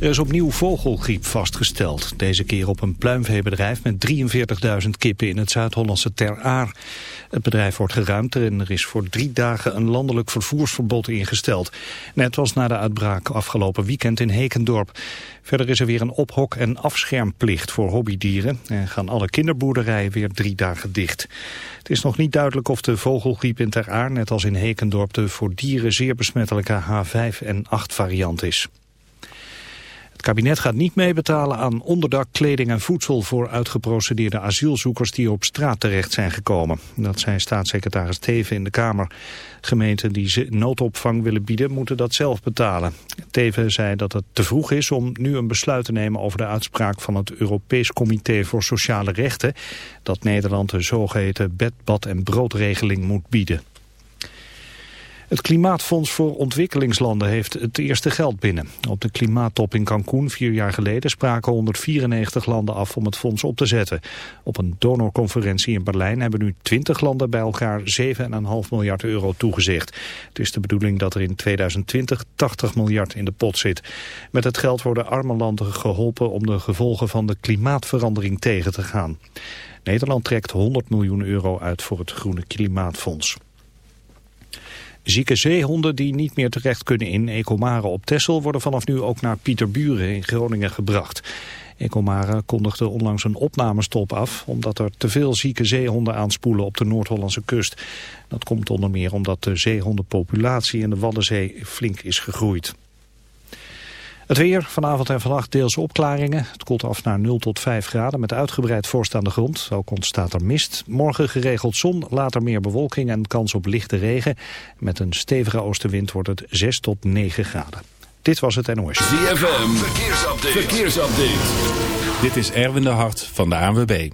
Er is opnieuw vogelgriep vastgesteld. Deze keer op een pluimveebedrijf met 43.000 kippen in het Zuid-Hollandse Ter Aar. Het bedrijf wordt geruimd en er is voor drie dagen een landelijk vervoersverbod ingesteld. Net als na de uitbraak afgelopen weekend in Hekendorp. Verder is er weer een ophok- en afschermplicht voor hobbydieren. En gaan alle kinderboerderijen weer drie dagen dicht. Het is nog niet duidelijk of de vogelgriep in Ter Aar, net als in Hekendorp, de voor dieren zeer besmettelijke H5 en 8 variant is. Het kabinet gaat niet meebetalen aan onderdak, kleding en voedsel voor uitgeprocedeerde asielzoekers die op straat terecht zijn gekomen. Dat zei staatssecretaris Teven in de Kamer. Gemeenten die noodopvang willen bieden moeten dat zelf betalen. Teven zei dat het te vroeg is om nu een besluit te nemen over de uitspraak van het Europees Comité voor Sociale Rechten dat Nederland de zogeheten bed, bad en broodregeling moet bieden. Het Klimaatfonds voor Ontwikkelingslanden heeft het eerste geld binnen. Op de klimaattop in Cancún vier jaar geleden spraken 194 landen af om het fonds op te zetten. Op een donorconferentie in Berlijn hebben nu 20 landen bij elkaar 7,5 miljard euro toegezegd. Het is de bedoeling dat er in 2020 80 miljard in de pot zit. Met het geld worden arme landen geholpen om de gevolgen van de klimaatverandering tegen te gaan. Nederland trekt 100 miljoen euro uit voor het Groene Klimaatfonds. Zieke zeehonden die niet meer terecht kunnen in Ecomare op Texel... worden vanaf nu ook naar Pieterburen in Groningen gebracht. Ecomare kondigde onlangs een opnamestop af... omdat er te veel zieke zeehonden aanspoelen op de Noord-Hollandse kust. Dat komt onder meer omdat de zeehondenpopulatie in de Waddenzee flink is gegroeid. Het weer, vanavond en vannacht deels opklaringen. Het koelt af naar 0 tot 5 graden met uitgebreid vorst aan de grond. Ook ontstaat er mist. Morgen geregeld zon, later meer bewolking en kans op lichte regen. Met een stevige oostenwind wordt het 6 tot 9 graden. Dit was het NOS. ZFM, verkeersupdate. verkeersupdate. Dit is Erwin de Hart van de ANWB.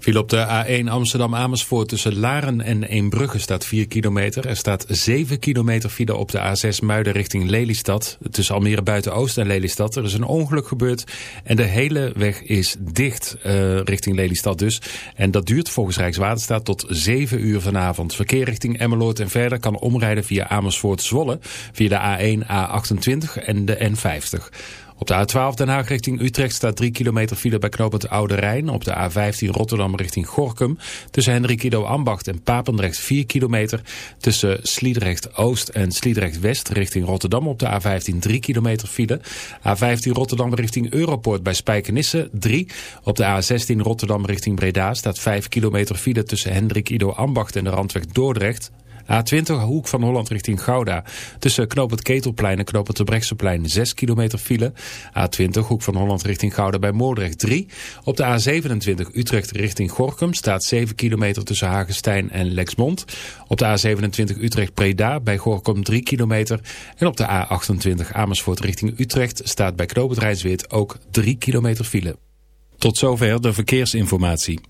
Viel op de A1 Amsterdam-Amersfoort tussen Laren en Eembrugge staat 4 kilometer. Er staat 7 kilometer file op de A6 Muiden richting Lelystad. Tussen Almere Buiten-Oost en Lelystad. Er is een ongeluk gebeurd en de hele weg is dicht uh, richting Lelystad dus. En dat duurt volgens Rijkswaterstaat tot 7 uur vanavond. Verkeer richting Emmeloord en verder kan omrijden via Amersfoort-Zwolle. Via de A1, A28 en de N50. Op de A12 Den Haag richting Utrecht staat 3 kilometer file bij knooppunt Oude Rijn. Op de A15 Rotterdam richting Gorkum. Tussen Hendrik Ido Ambacht en Papendrecht 4 kilometer. Tussen Sliedrecht Oost en Sliedrecht West richting Rotterdam. Op de A15 3 kilometer file. A15 Rotterdam richting Europoort bij Spijkenisse 3. Op de A16 Rotterdam richting Breda staat 5 kilometer file tussen Hendrik Ido Ambacht en de Randweg Dordrecht. A20 hoek van Holland richting Gouda. Tussen knoop het Ketelplein en knoop het Brechtseplein 6 kilometer file. A20 hoek van Holland richting Gouda bij Moordrecht 3. Op de A27 Utrecht richting Gorkum staat 7 kilometer tussen Hagestein en Lexmond. Op de A27 Utrecht Preda bij Gorkum 3 kilometer. En op de A28 Amersfoort richting Utrecht staat bij knoop het ook 3 kilometer file. Tot zover de verkeersinformatie.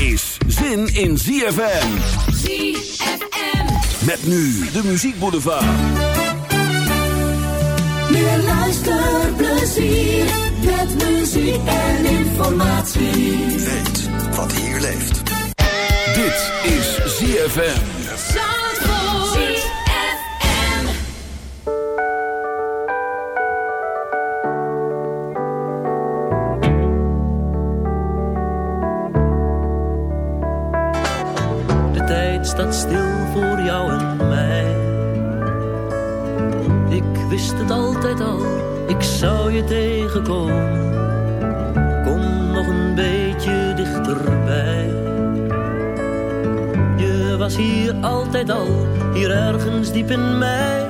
is zin in ZFM. ZFM. Met nu de muziekboulevard. Meer luisterplezier met muziek en informatie. Weet wat hier leeft. Dit is ZFM. Ik zou je tegenkomen. Kom nog een beetje dichterbij. Je was hier altijd al, hier ergens diep in mij.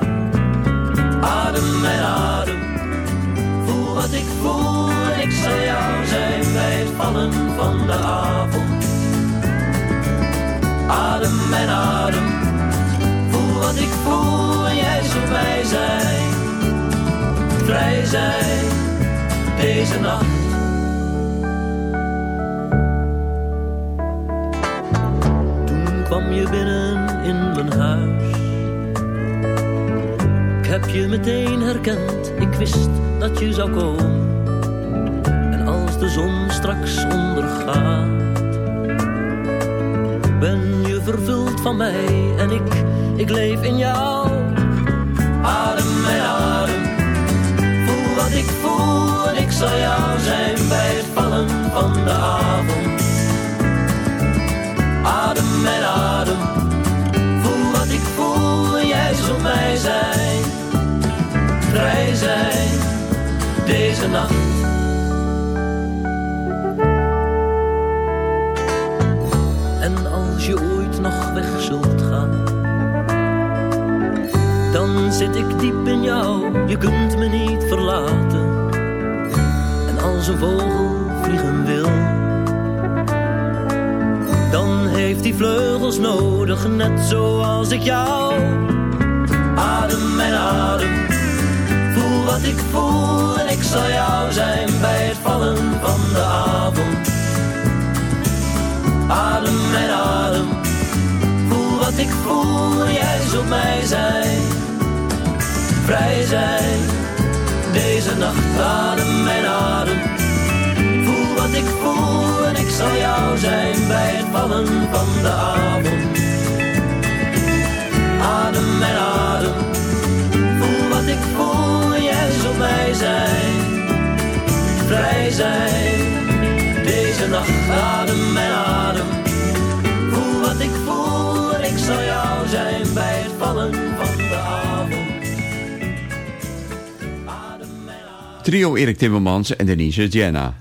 Adem mijn adem, voel wat ik voel. En ik zal jou zijn bij het vallen van de avond. Adem mijn adem, voel wat ik voel en jij zult mij zijn. Vrij zijn, deze nacht. Toen kwam je binnen in mijn huis. Ik heb je meteen herkend, ik wist dat je zou komen. En als de zon straks ondergaat ben je vervuld van mij en ik, ik leef in jou. Ik voel en ik zal jou zijn bij het vallen van de avond. Adem mijn adem, voel wat ik voel en jij zult mij zijn. Vrij zijn, deze nacht. Ik diep in jou, je kunt me niet verlaten. En als een vogel vliegen wil, dan heeft hij vleugels nodig, net zoals ik jou. Adem mijn adem, voel wat ik voel en ik zal jou zijn bij het vallen van de avond. Adem mijn adem, voel wat ik voel en jij zult mij zijn. Vrij zijn, deze nacht adem mijn adem. Voel wat ik voel en ik zal jou zijn bij het vallen van de avond. Adem mijn adem, voel wat ik voel en jij zult mij zijn. Vrij zijn, deze nacht adem mijn adem. Voel wat ik voel en ik zal jou zijn bij het vallen Trio Erik Timmermans en Denise Jenna.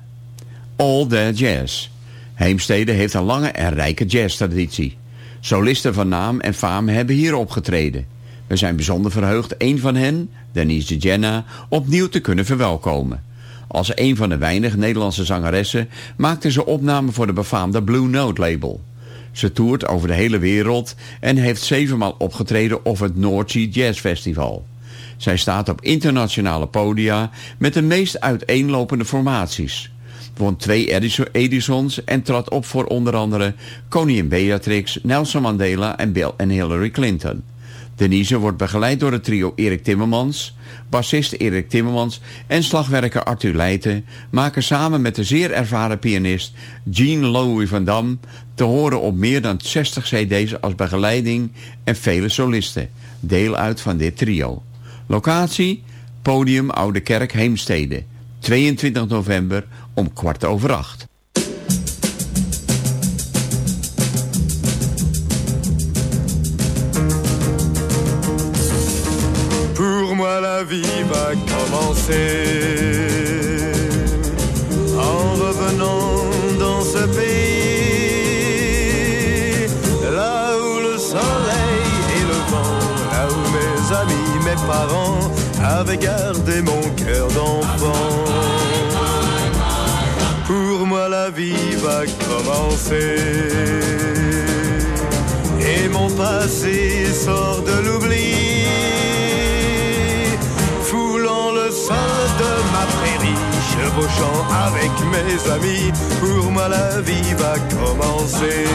All That Jazz. Heemstede heeft een lange en rijke jazztraditie. Solisten van naam en faam hebben hier opgetreden. We zijn bijzonder verheugd een van hen, Denise Jenna, opnieuw te kunnen verwelkomen. Als een van de weinige Nederlandse zangeressen maakte ze opname voor de befaamde Blue Note label. Ze toert over de hele wereld en heeft zevenmaal opgetreden op het North Sea Jazz Festival. Zij staat op internationale podia met de meest uiteenlopende formaties. Won twee Edison- Edisons en trad op voor onder andere koningin Beatrix, Nelson Mandela en Bill en Hillary Clinton. Denise wordt begeleid door het trio Erik Timmermans, bassist Erik Timmermans en slagwerker Arthur Leijten maken samen met de zeer ervaren pianist Jean Louis van Dam te horen op meer dan 60 cd's als begeleiding en vele solisten, deel uit van dit trio. Locatie, podium Oude Kerk Heemstede, 22 november om kwart over acht. Pour moi la vie va commencer avaient gardé mon cœur d'enfant. Pour moi la vie va commencer et mon passé sort de l'oubli. Foulant le sol de ma prairie, chevauchant avec mes amis, pour moi la vie va commencer.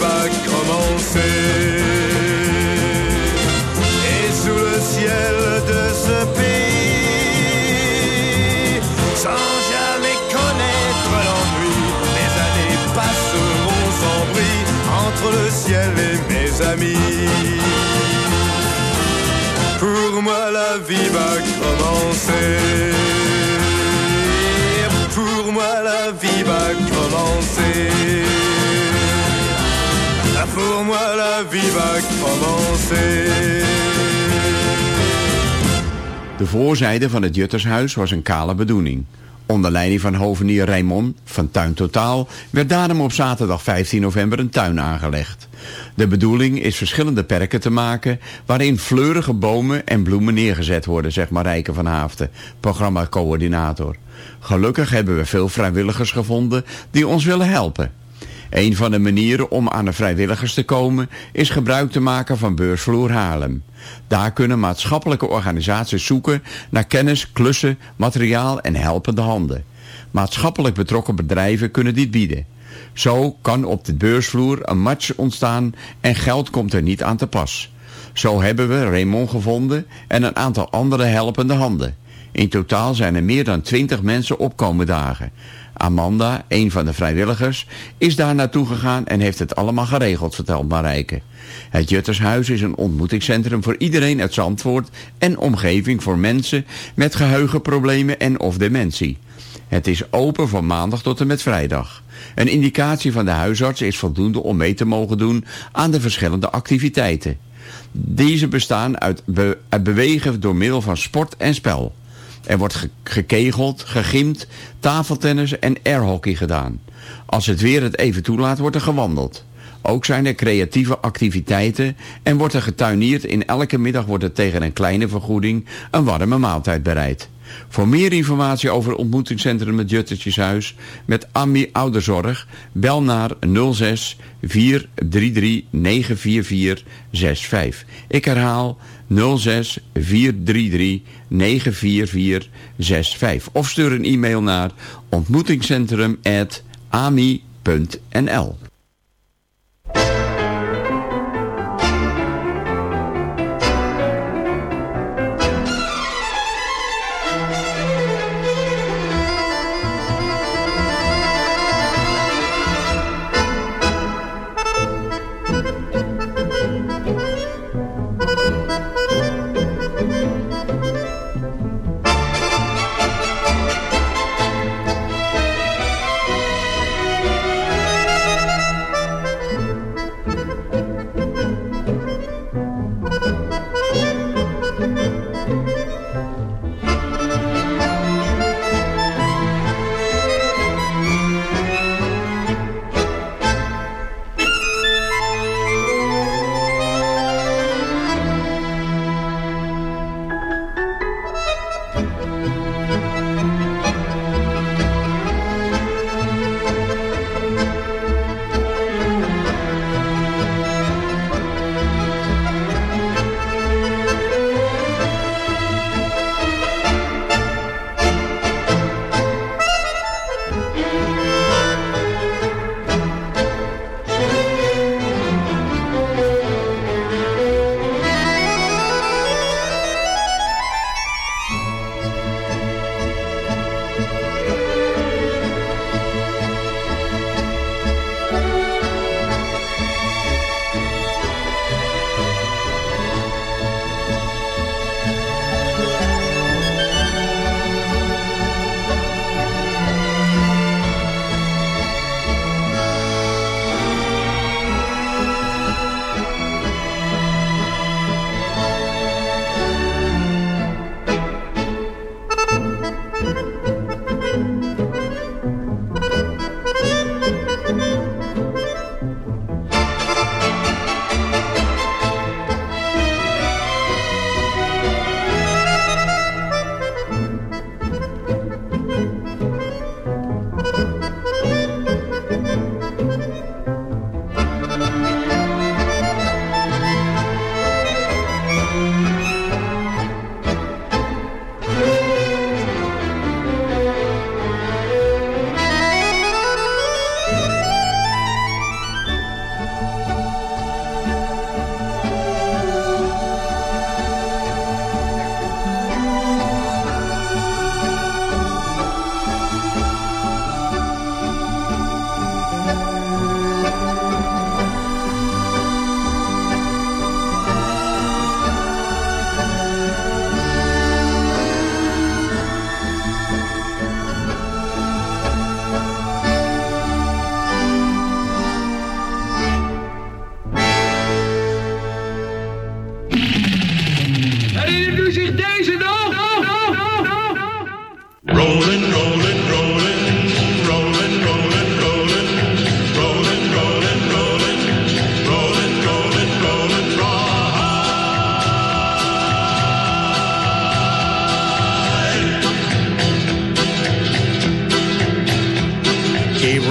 Va commencer. Et sous le ciel de ce pays, sans jamais connaître l'ennui, mes années passeront sans bruit entre le ciel et mes amis. Pour moi la vie va commencer. Pour moi la vie va commencer. Pour moi la vie va commencer. De voorzijde van het Juttershuis was een kale bedoeling. Onder leiding van hovenier Raymond van Tuin Totaal werd daarom op zaterdag 15 november een tuin aangelegd. De bedoeling is verschillende perken te maken waarin fleurige bomen en bloemen neergezet worden, zegt Marijke van Haafden, programmacoördinator. Gelukkig hebben we veel vrijwilligers gevonden die ons willen helpen. Een van de manieren om aan de vrijwilligers te komen is gebruik te maken van Beursvloer Haarlem. Daar kunnen maatschappelijke organisaties zoeken naar kennis, klussen, materiaal en helpende handen. Maatschappelijk betrokken bedrijven kunnen dit bieden. Zo kan op de beursvloer een match ontstaan en geld komt er niet aan te pas. Zo hebben we Raymond gevonden en een aantal andere helpende handen. In totaal zijn er meer dan 20 mensen opkomen dagen. Amanda, een van de vrijwilligers, is daar naartoe gegaan en heeft het allemaal geregeld, vertelt Marijke. Het Juttershuis is een ontmoetingscentrum voor iedereen uit Zandvoort en omgeving voor mensen met geheugenproblemen en of dementie. Het is open van maandag tot en met vrijdag. Een indicatie van de huisarts is voldoende om mee te mogen doen aan de verschillende activiteiten. Deze bestaan uit, be- uit bewegen door middel van sport en spel. Er wordt ge- gekegeld, gegimd, tafeltennis en airhockey gedaan. Als het weer het even toelaat, wordt er gewandeld. Ook zijn er creatieve activiteiten en wordt er getuineerd. In elke middag wordt er tegen een kleine vergoeding een warme maaltijd bereid. Voor meer informatie over het ontmoetingscentrum het Juttertjeshuis met AMI Ouderzorg, bel naar 06 433 944 65. Ik herhaal 06 433 944 65. Of stuur een e-mail naar ontmoetingscentrum.ami.nl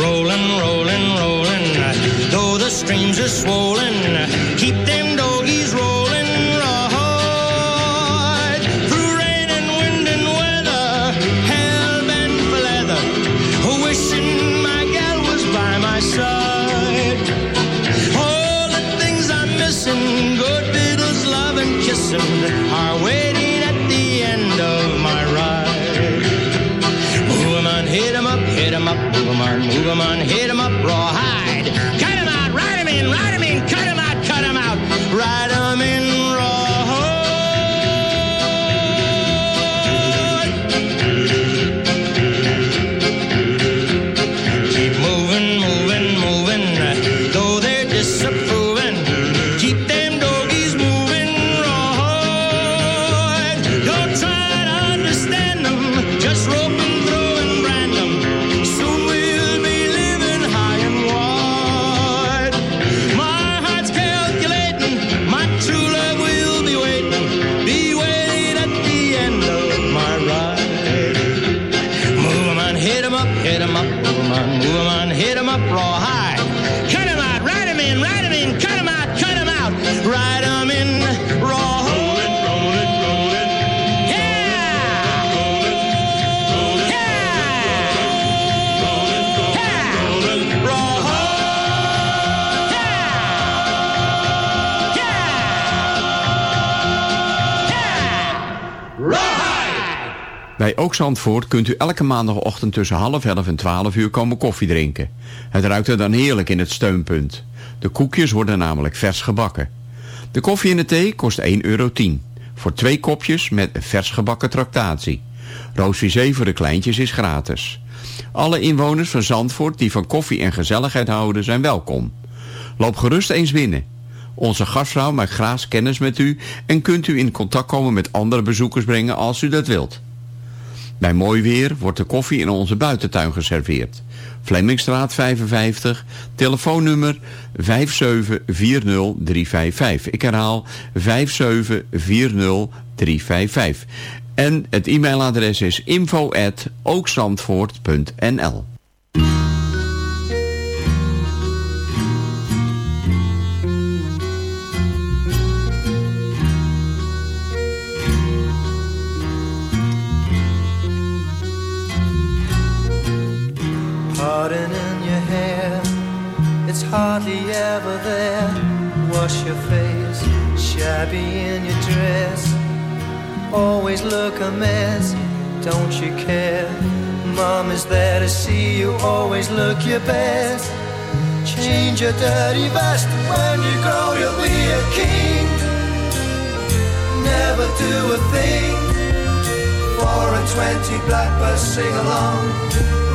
Rolling, rolling, rolling. Though the streams are swollen. Ook Zandvoort kunt u elke maandagochtend tussen half elf en twaalf uur komen koffie drinken. Het ruikt er dan heerlijk in het steunpunt. De koekjes worden namelijk vers gebakken. De koffie en de thee kost 1,10 euro. Voor twee kopjes met een vers gebakken tractatie. Roosvisé voor de kleintjes is gratis. Alle inwoners van Zandvoort die van koffie en gezelligheid houden zijn welkom. Loop gerust eens binnen. Onze gastvrouw maakt graag kennis met u en kunt u in contact komen met andere bezoekers brengen als u dat wilt. Bij mooi weer wordt de koffie in onze buitentuin geserveerd. Flemmingstraat 55, telefoonnummer 5740355. Ik herhaal 5740355. En het e-mailadres is info at in your hair, it's hardly ever there. Wash your face, shabby in your dress. Always look a mess, don't you care? Mom is there to see you, always look your best. Change your dirty vest, when you grow you'll be a king. Never do a thing, four and twenty blackbirds sing along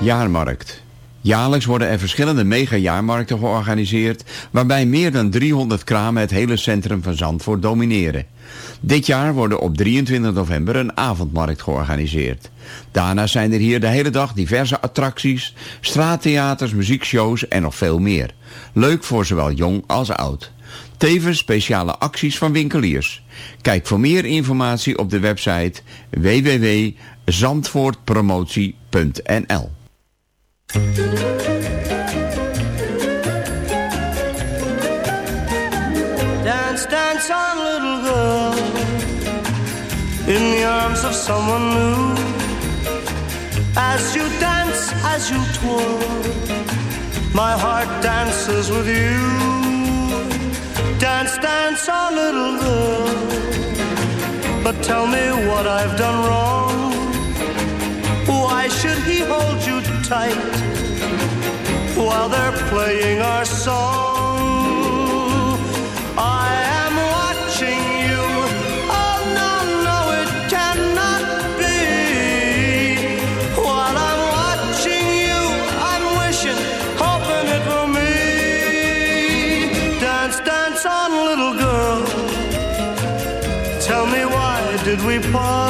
Jaarmarkt. Jaarlijks worden er verschillende mega-jaarmarkten georganiseerd... waarbij meer dan 300 kramen het hele centrum van Zandvoort domineren. Dit jaar worden op 23 november een avondmarkt georganiseerd. Daarna zijn er hier de hele dag diverse attracties, straattheaters, muziekshows en nog veel meer. Leuk voor zowel jong als oud. Tevens speciale acties van winkeliers. Kijk voor meer informatie op de website www.zandvoortpromotie.nl Dance, dance on, little girl, in the arms of someone new. As you dance, as you twirl, my heart dances with you. Dance, dance on, little girl, but tell me what I've done wrong. Why should he hold you while they're playing our song? I am watching you. Oh no, no, it cannot be. While I'm watching you, I'm wishing, hoping it will me. Dance, dance on, little girl. Tell me why did we part?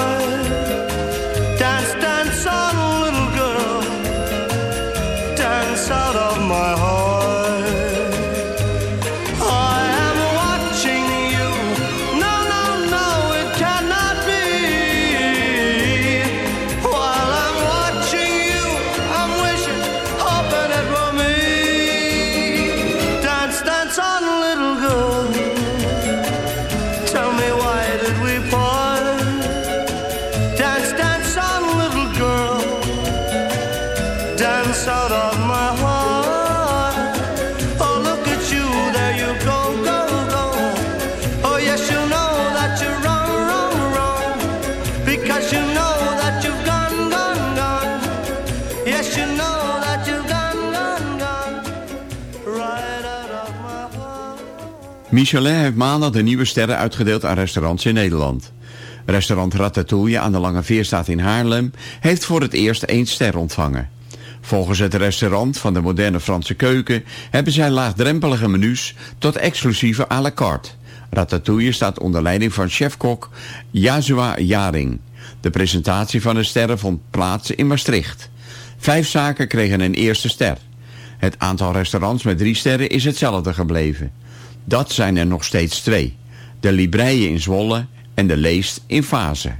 Michelin heeft maandag de nieuwe sterren uitgedeeld aan restaurants in Nederland. Restaurant Ratatouille aan de Lange Veerstraat in Haarlem heeft voor het eerst één ster ontvangen. Volgens het restaurant van de moderne Franse keuken hebben zij laagdrempelige menus tot exclusieve à la carte. Ratatouille staat onder leiding van chefkok Yazua Jaring. De presentatie van de sterren vond plaats in Maastricht. Vijf zaken kregen een eerste ster. Het aantal restaurants met drie sterren is hetzelfde gebleven. Dat zijn er nog steeds twee. De Libreien in Zwolle en de Leest in Fase.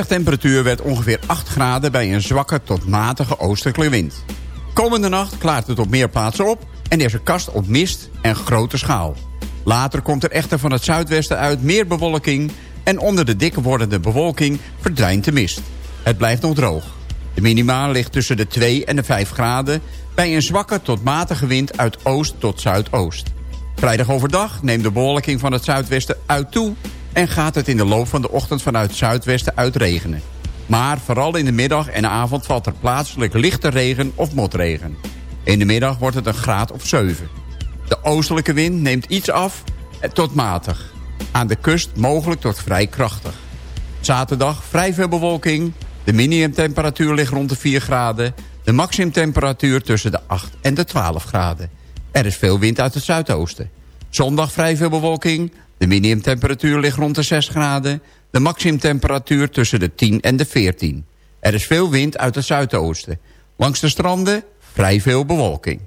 Middagtemperatuur werd ongeveer 8 graden bij een zwakke tot matige oostelijke wind. Komende nacht klaart het op meer plaatsen op en is er kast op mist en grote schaal. Later komt er echter van het zuidwesten uit meer bewolking... en onder de dikke wordende bewolking verdwijnt de mist. Het blijft nog droog. De minima ligt tussen de 2 en de 5 graden... bij een zwakke tot matige wind uit oost tot zuidoost. Vrijdag overdag neemt de bewolking van het zuidwesten uit toe... en gaat het in de loop van de ochtend vanuit zuidwesten uitregenen. Maar vooral in de middag en avond valt er plaatselijk lichte regen of motregen. In de middag wordt het een graad of 7. De oostelijke wind neemt iets af eh, tot matig. Aan de kust mogelijk tot vrij krachtig. Zaterdag vrij veel bewolking. De minimumtemperatuur ligt rond de 4 graden. De maximumtemperatuur tussen de 8 en de 12 graden. Er is veel wind uit het zuidoosten. Zondag vrij veel bewolking. De minimumtemperatuur ligt rond de 6 graden. De maximumtemperatuur tussen de 10 en de 14. Er is veel wind uit het zuidoosten. Langs de stranden vrij veel bewolking.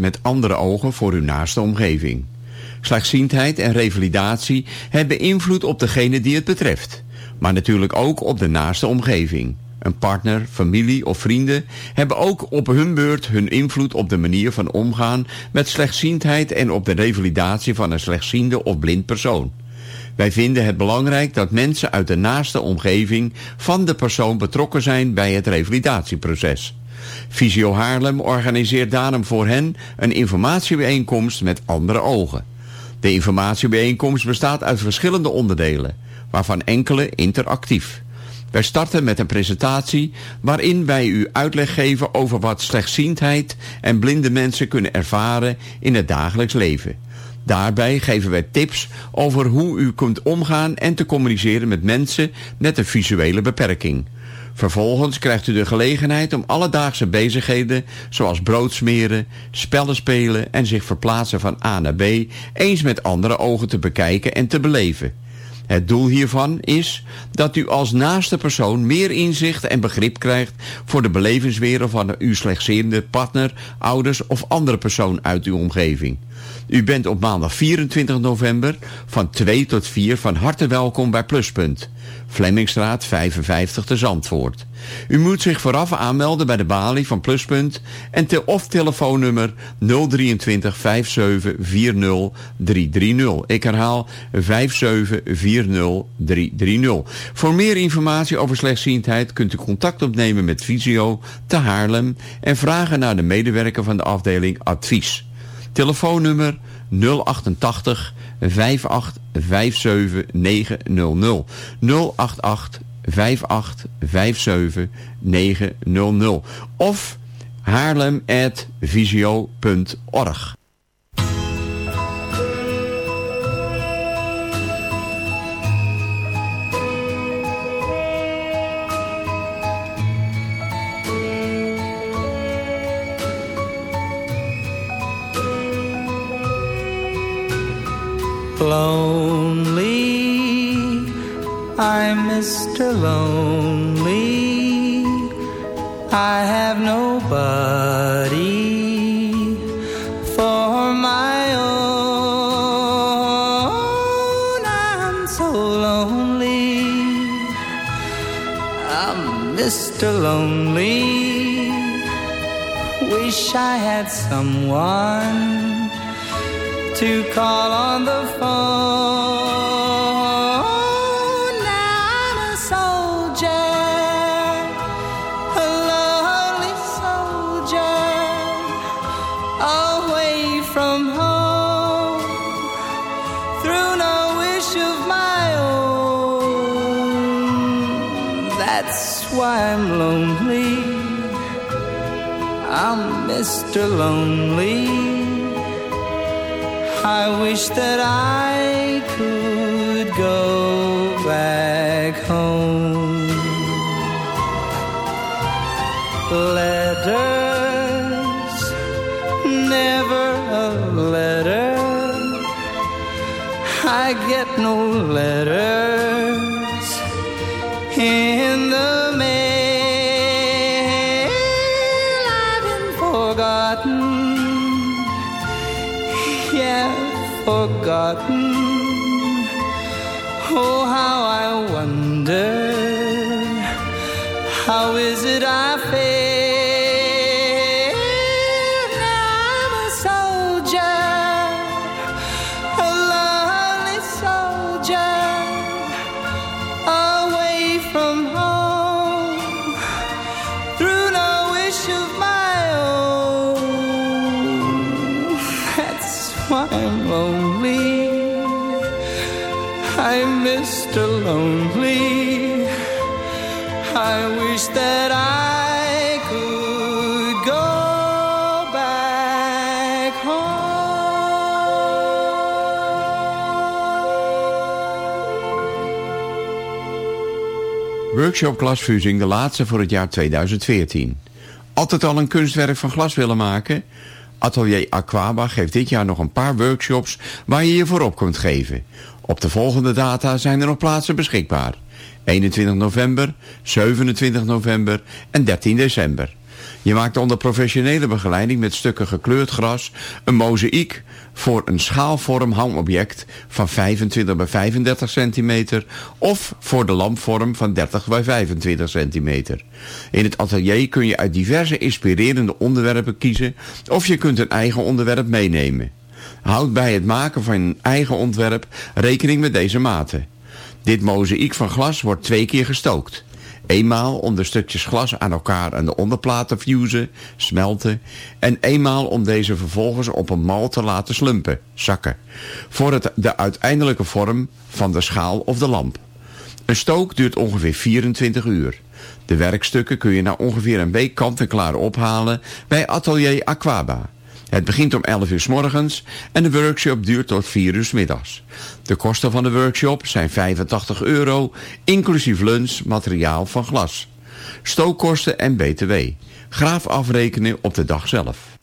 Met andere ogen voor uw naaste omgeving. Slechtziendheid en revalidatie hebben invloed op degene die het betreft. Maar natuurlijk ook op de naaste omgeving. Een partner, familie of vrienden hebben ook op hun beurt hun invloed op de manier van omgaan met slechtziendheid en op de revalidatie van een slechtziende of blind persoon. Wij vinden het belangrijk dat mensen uit de naaste omgeving van de persoon betrokken zijn bij het revalidatieproces. Visio Haarlem organiseert daarom voor hen een informatiebijeenkomst met andere ogen. De informatiebijeenkomst bestaat uit verschillende onderdelen, waarvan enkele interactief. Wij starten met een presentatie waarin wij u uitleg geven over wat slechtziendheid en blinde mensen kunnen ervaren in het dagelijks leven. Daarbij geven wij tips over hoe u kunt omgaan en te communiceren met mensen met een visuele beperking. Vervolgens krijgt u de gelegenheid om alledaagse bezigheden zoals brood smeren, spellen spelen en zich verplaatsen van A naar B eens met andere ogen te bekijken en te beleven. Het doel hiervan is dat u als naaste persoon meer inzicht en begrip krijgt voor de belevenswereld van uw slechtziende partner, ouders of andere persoon uit uw omgeving. U bent op maandag 24 november van 2 tot 4 van harte welkom bij Pluspunt. Flemmingstraat 55 te Zandvoort. U moet zich vooraf aanmelden bij de balie van Pluspunt en te, of telefoonnummer 023 57 40 330. Ik herhaal 57 40 330. Voor meer informatie over slechtziendheid kunt u contact opnemen met Visio te Haarlem en vragen naar de medewerker van de afdeling Advies. Telefoonnummer 088 58 900. 088 58 57 900. Of haarlem.visio.org. Lonely, I'm Mr. Lonely. I have nobody for my own. I'm so lonely. I'm Mr. Lonely. Wish I had someone to call on the phone. Now I'm a soldier, a lonely soldier, away from home, through no wish of my own. That's why I'm lonely. I'm Mr. Lonely. I wish that I could go back home. Letters, never a letter. I get no letters Workshop Glasfusing, de laatste voor het jaar 2014. Altijd al een kunstwerk van glas willen maken? Atelier Aquaba geeft dit jaar nog een paar workshops waar je je voor op kunt geven. Op de volgende data zijn er nog plaatsen beschikbaar. 21 november, 27 november en 13 december. Je maakt onder professionele begeleiding met stukken gekleurd gras een mozaïek voor een schaalvorm hangobject van 25 bij 35 centimeter of voor de lampvorm van 30 bij 25 centimeter. In het atelier kun je uit diverse inspirerende onderwerpen kiezen of je kunt een eigen onderwerp meenemen. Houd bij het maken van een eigen ontwerp rekening met deze maten. Dit mozaïek van glas wordt twee keer gestookt. Eenmaal om de stukjes glas aan elkaar en de onderplaat te fusen, smelten. En eenmaal om deze vervolgens op een mal te laten slumpen, zakken. Voor het, de uiteindelijke vorm van de schaal of de lamp. Een stook duurt ongeveer 24 uur. De werkstukken kun je na ongeveer een week kant-en-klaar ophalen bij Atelier Aquaba. Het begint om 11 uur s morgens en de workshop duurt tot 4 uur s middags. De kosten van de workshop zijn 85 euro, inclusief lunch, materiaal van glas. Stookkosten en btw. Graaf afrekenen op de dag zelf.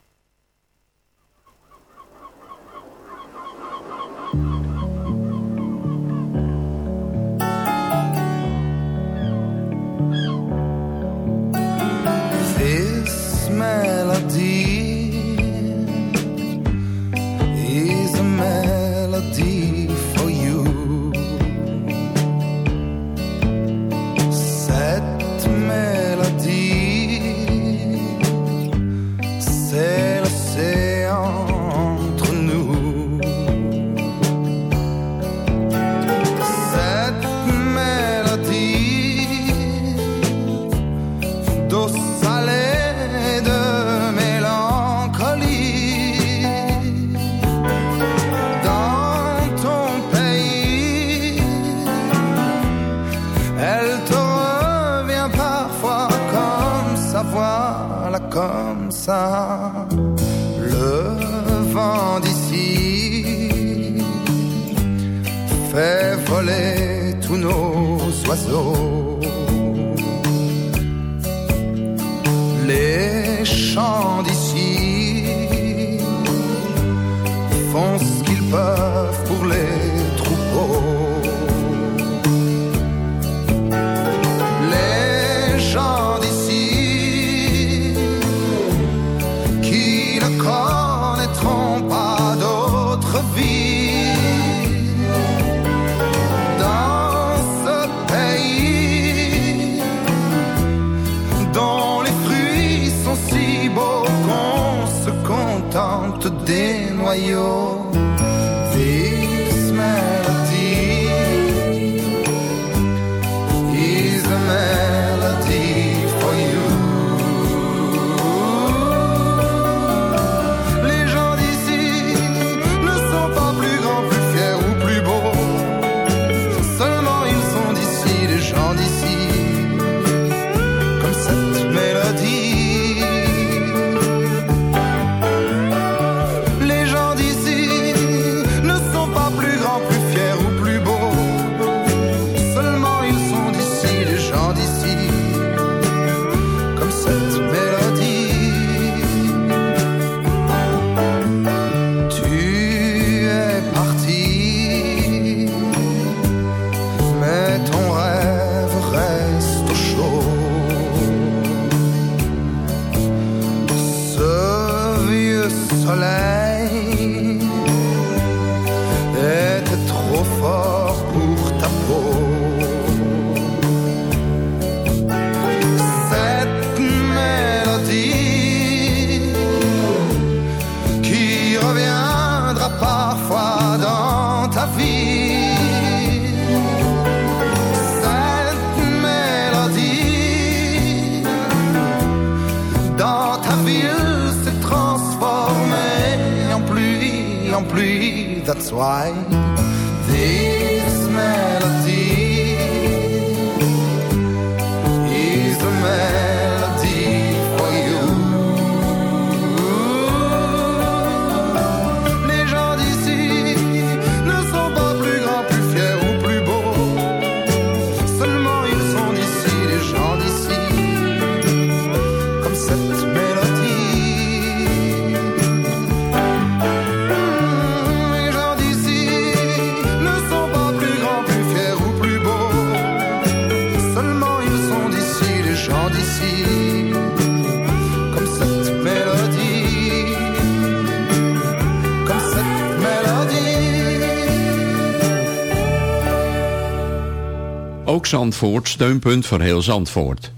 Zandvoort, steunpunt voor heel Zandvoort.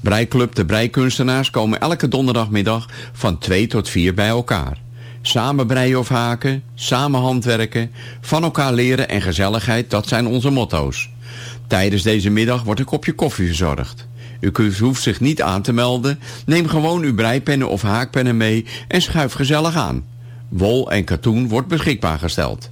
Breiklub De Breikunstenaars komen elke donderdagmiddag van 2 tot 4 bij elkaar. Samen breien of haken, samen handwerken, van elkaar leren en gezelligheid, dat zijn onze motto's. Tijdens deze middag wordt een kopje koffie verzorgd. U hoeft zich niet aan te melden, neem gewoon uw breipennen of haakpennen mee en schuif gezellig aan. Wol en katoen wordt beschikbaar gesteld.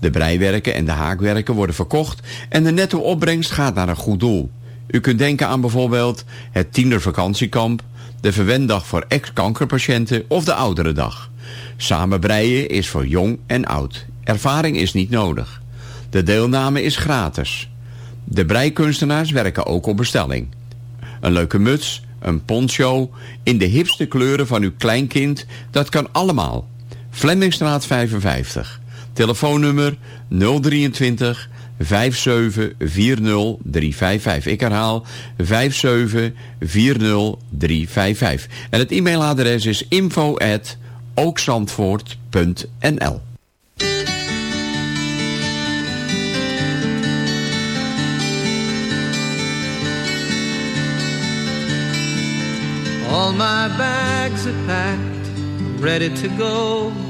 De breiwerken en de haakwerken worden verkocht en de netto opbrengst gaat naar een goed doel. U kunt denken aan bijvoorbeeld het tienervakantiekamp, de verwenddag voor ex-kankerpatiënten of de ouderendag. Samen breien is voor jong en oud. Ervaring is niet nodig. De deelname is gratis. De breikunstenaars werken ook op bestelling. Een leuke muts, een poncho, in de hipste kleuren van uw kleinkind, dat kan allemaal. Flemmingstraat 55. Telefoonnummer 023 5740 355. Ik herhaal 5740 355. En het e-mailadres is info at All my bags ready to go.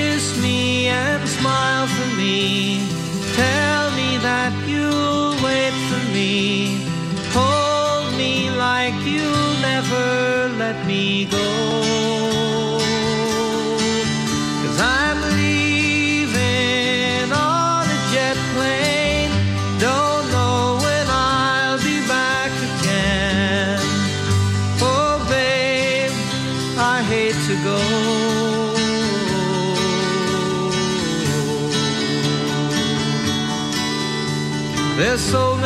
me and smile for me. Tell me that you'll wait for me, hold me like you'll never let me go.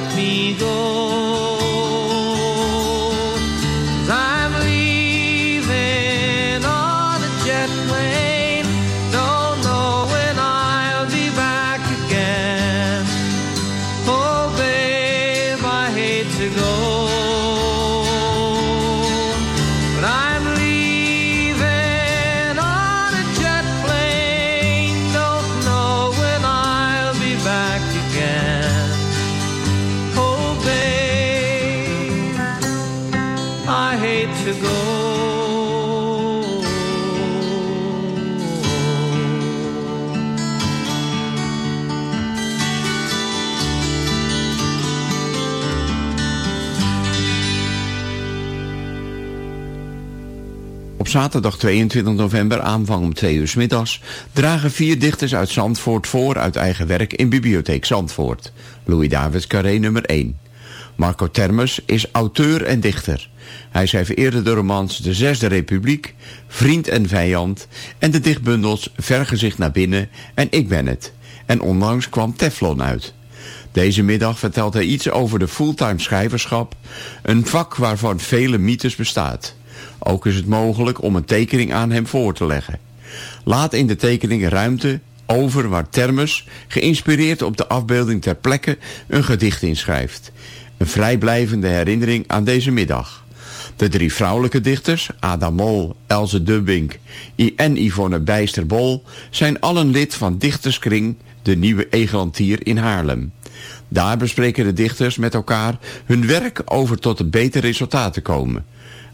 let me go. Zaterdag 22 november, aanvang om 2 uur 's middags, dragen vier dichters uit Zandvoort voor uit eigen werk in Bibliotheek Zandvoort. Louis Davids Carré nummer 1. Marco Termes is auteur en dichter. Hij schreef eerder de romans De Zesde Republiek, Vriend en Vijand en de dichtbundels Vergezicht naar binnen en Ik ben het. En onlangs kwam Teflon uit. Deze middag vertelt hij iets over de fulltime schrijverschap, een vak waarvan vele mythes bestaat. Ook is het mogelijk om een tekening aan hem voor te leggen. Laat in de tekening ruimte over waar Termes, geïnspireerd op de afbeelding ter plekke, een gedicht inschrijft. Een vrijblijvende herinnering aan deze middag. De drie vrouwelijke dichters, Ada Mol, Else Dubbink en Yvonne Bijsterbol, zijn allen lid van Dichterskring De Nieuwe Egelantier in Haarlem. Daar bespreken de dichters met elkaar hun werk over tot een beter resultaat te komen.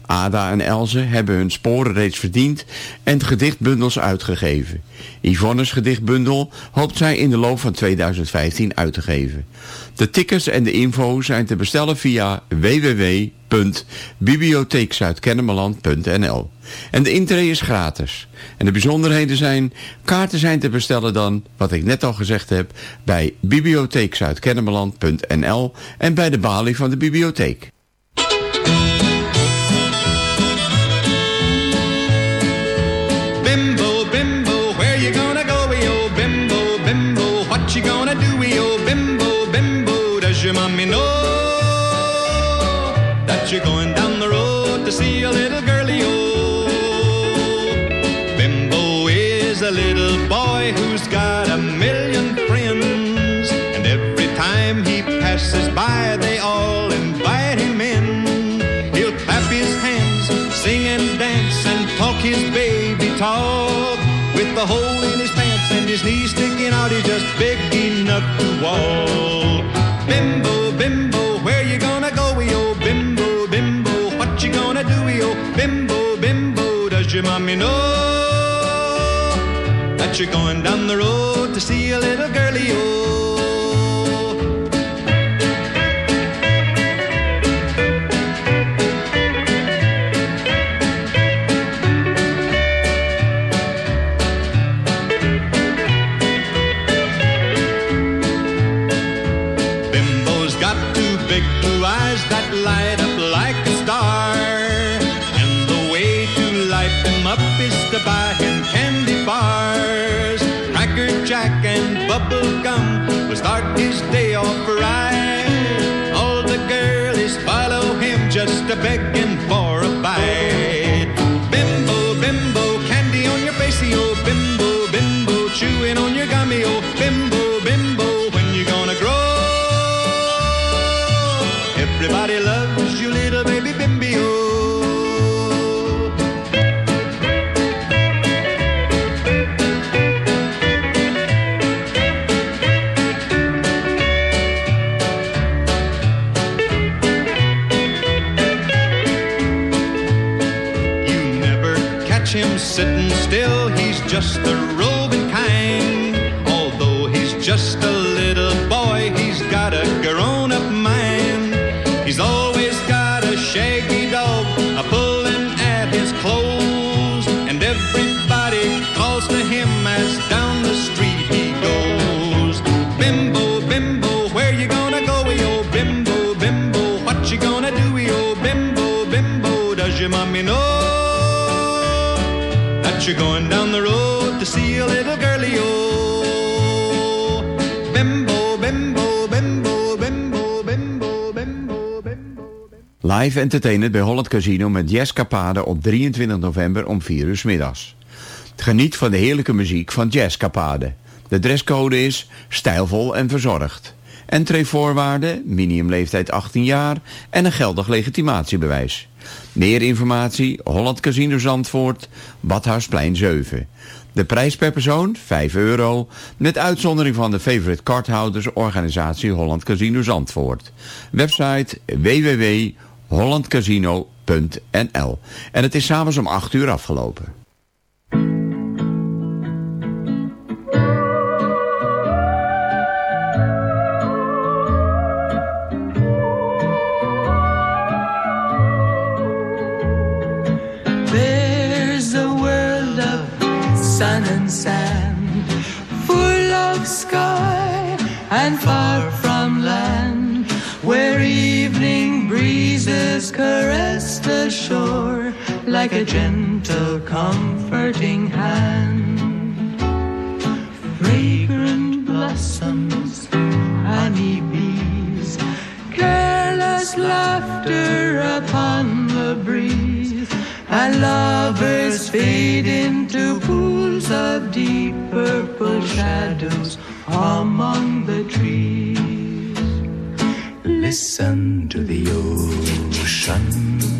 Ada en Elze hebben hun sporen reeds verdiend en gedichtbundels uitgegeven. Yvonne's gedichtbundel hoopt zij in de loop van 2015 uit te geven. De tickets en de info zijn te bestellen via www.bibliotheekzuidkennemerland.nl En de intree is gratis. En de bijzonderheden zijn, kaarten zijn te bestellen dan, wat ik net al gezegd heb, bij bibliotheekzuidkennemerland.nl en bij de balie van de bibliotheek. Your mommy know that you're going down the road to see a little girlie oh? Bimbo is a little boy who's got a million friends. And every time he passes by, they all invite him in. He'll clap his hands, sing and dance, and talk his baby talk. With the hole in his pants and his knees sticking out, he's just big enough to walk. Bimbo, bimbo, where you gonna go, yo? Bimbo, bimbo, what you gonna do, yo? Bimbo, bimbo, does your mommy know that you're going down the road to see a little girlie, yo? You're going down the road to see a little. Live entertainment bij Holland Casino met Jazzcapade op 23 november om 4 uur middags. Geniet van de heerlijke muziek van Jazzcapade. De dresscode is stijlvol en verzorgd. Entreevoorwaarden, minimumleeftijd 18 jaar en een geldig legitimatiebewijs. Meer informatie, Holland Casino Zandvoort, Badhuisplein 7. De prijs per persoon, 5 euro, met uitzondering van de favorite cardhouders organisatie Holland Casino Zandvoort. Website www.hollandcasino.nl En het is s'avonds om 8 uur afgelopen. Like a gentle, comforting hand. Fragrant blossoms, honey bees, careless laughter upon the breeze, and lovers fade into pools of deep purple shadows among the trees. Listen to the ocean,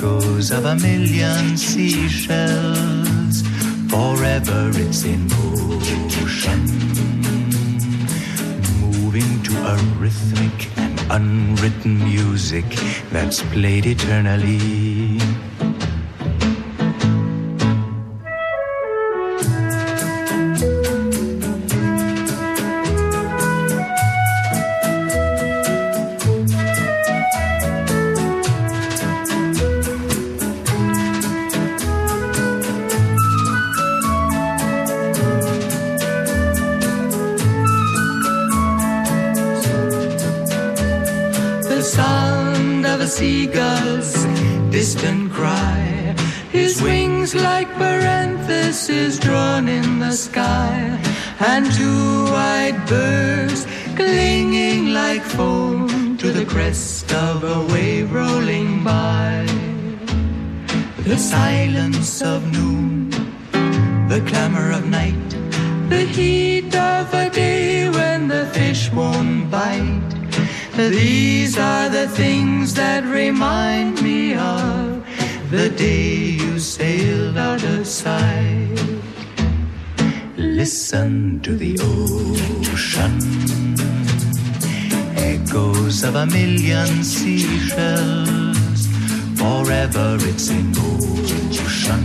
echoes of a million seashells. Forever it's in motion, moving to a rhythmic and unwritten music that's played eternally. Seagull's distant cry. His wings like parentheses drawn in the sky, and two white birds clinging like foam to the crest of a wave rolling by. The silence of noon the clamor of night, the heat of a day when the fish won't bite. These are the things that remind me of the day you sailed out of sight. Listen to the ocean, echoes of a million seashells. Forever it's in motion,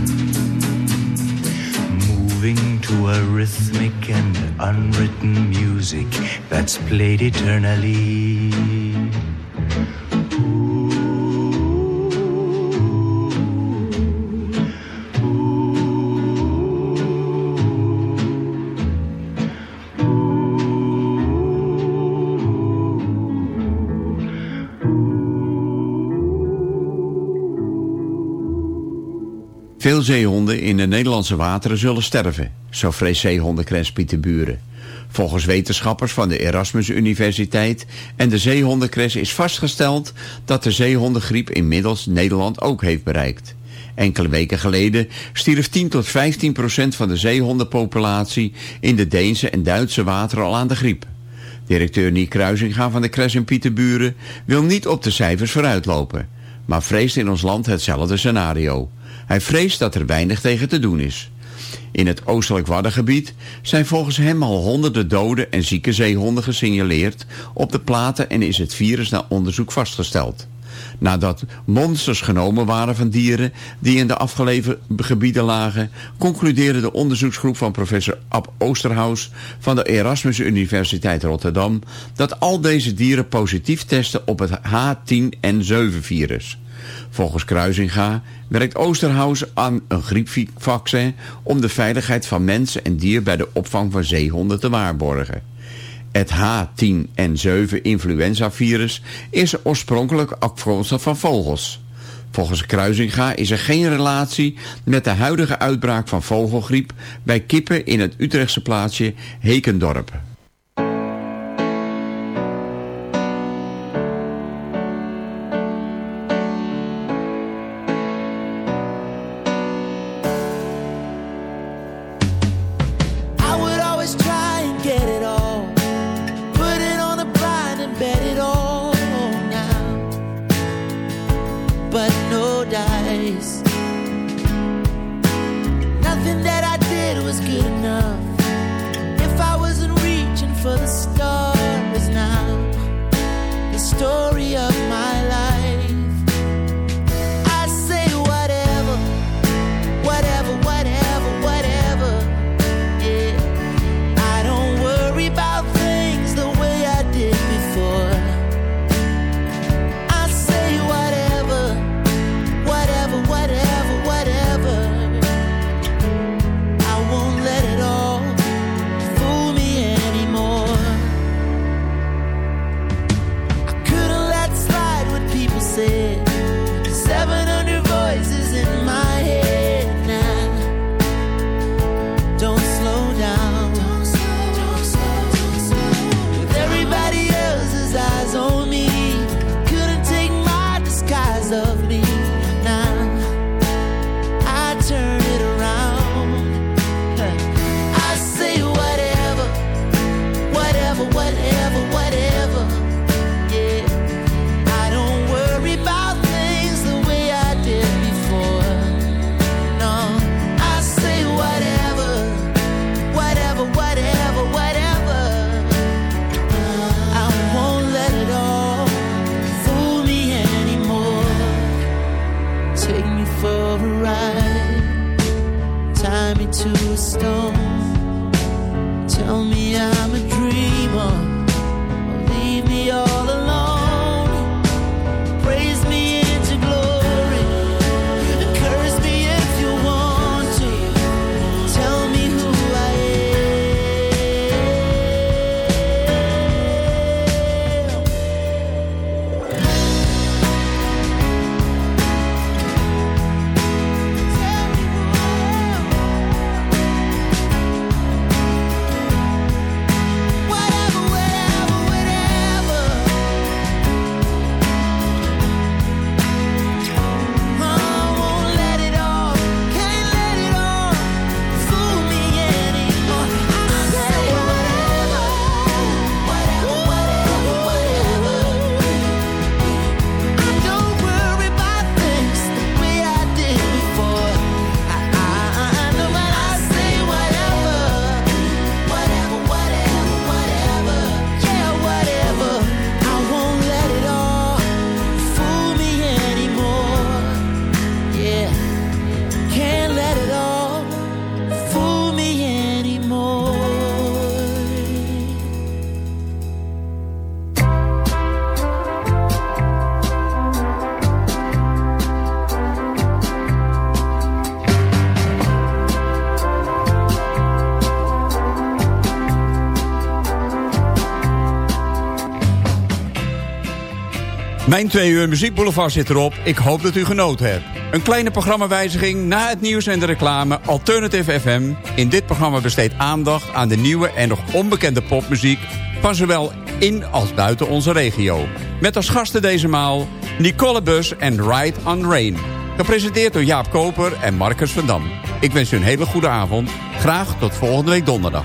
moving to a rhythmic and unwritten music that's played eternally. Zeehonden in de Nederlandse wateren zullen sterven, zo vreest Buren. Volgens wetenschappers van de Erasmus Universiteit en de zeehondenkres is vastgesteld dat de zeehondengriep inmiddels Nederland ook heeft bereikt. Enkele weken geleden stierf 10 tot 15 procent van de zeehondenpopulatie in de Deense en Duitse wateren al aan de griep. Directeur Niek Kruisinga van de Kres in Pieterburen wil niet op de cijfers vooruitlopen, maar vreest in ons land hetzelfde scenario. Hij vreest dat er weinig tegen te doen is. In het oostelijk Waddengebied zijn volgens hem al honderden dode en zieke zeehonden gesignaleerd op de platen en is het virus na onderzoek vastgesteld. Nadat monsters genomen waren van dieren die in de afgelegen gebieden lagen, concludeerde de onderzoeksgroep van professor Ab Oosterhaus van de Erasmus Universiteit Rotterdam dat al deze dieren positief testen op het H10N7-virus. Volgens Kruisinga werkt Oosterhaus aan een griepvaccin om de veiligheid van mensen en dier bij de opvang van zeehonden te waarborgen. Het H10N7 influenzavirus is oorspronkelijk afkomstig van vogels. Volgens Kruisinga is er geen relatie met de huidige uitbraak van vogelgriep bij kippen in het Utrechtse plaatsje Hekendorp. Mijn twee uur muziekboulevard zit erop. Ik hoop dat u genoten hebt. Een kleine programmawijziging na het nieuws en de reclame Alternative FM. In dit programma besteedt aandacht aan de nieuwe en nog onbekende popmuziek... van zowel in als buiten onze regio. Met als gasten deze maal Nicole Bus en Ride on Rain. Gepresenteerd door Jaap Koper en Marcus van Dam. Ik wens u een hele goede avond. Graag tot volgende week donderdag.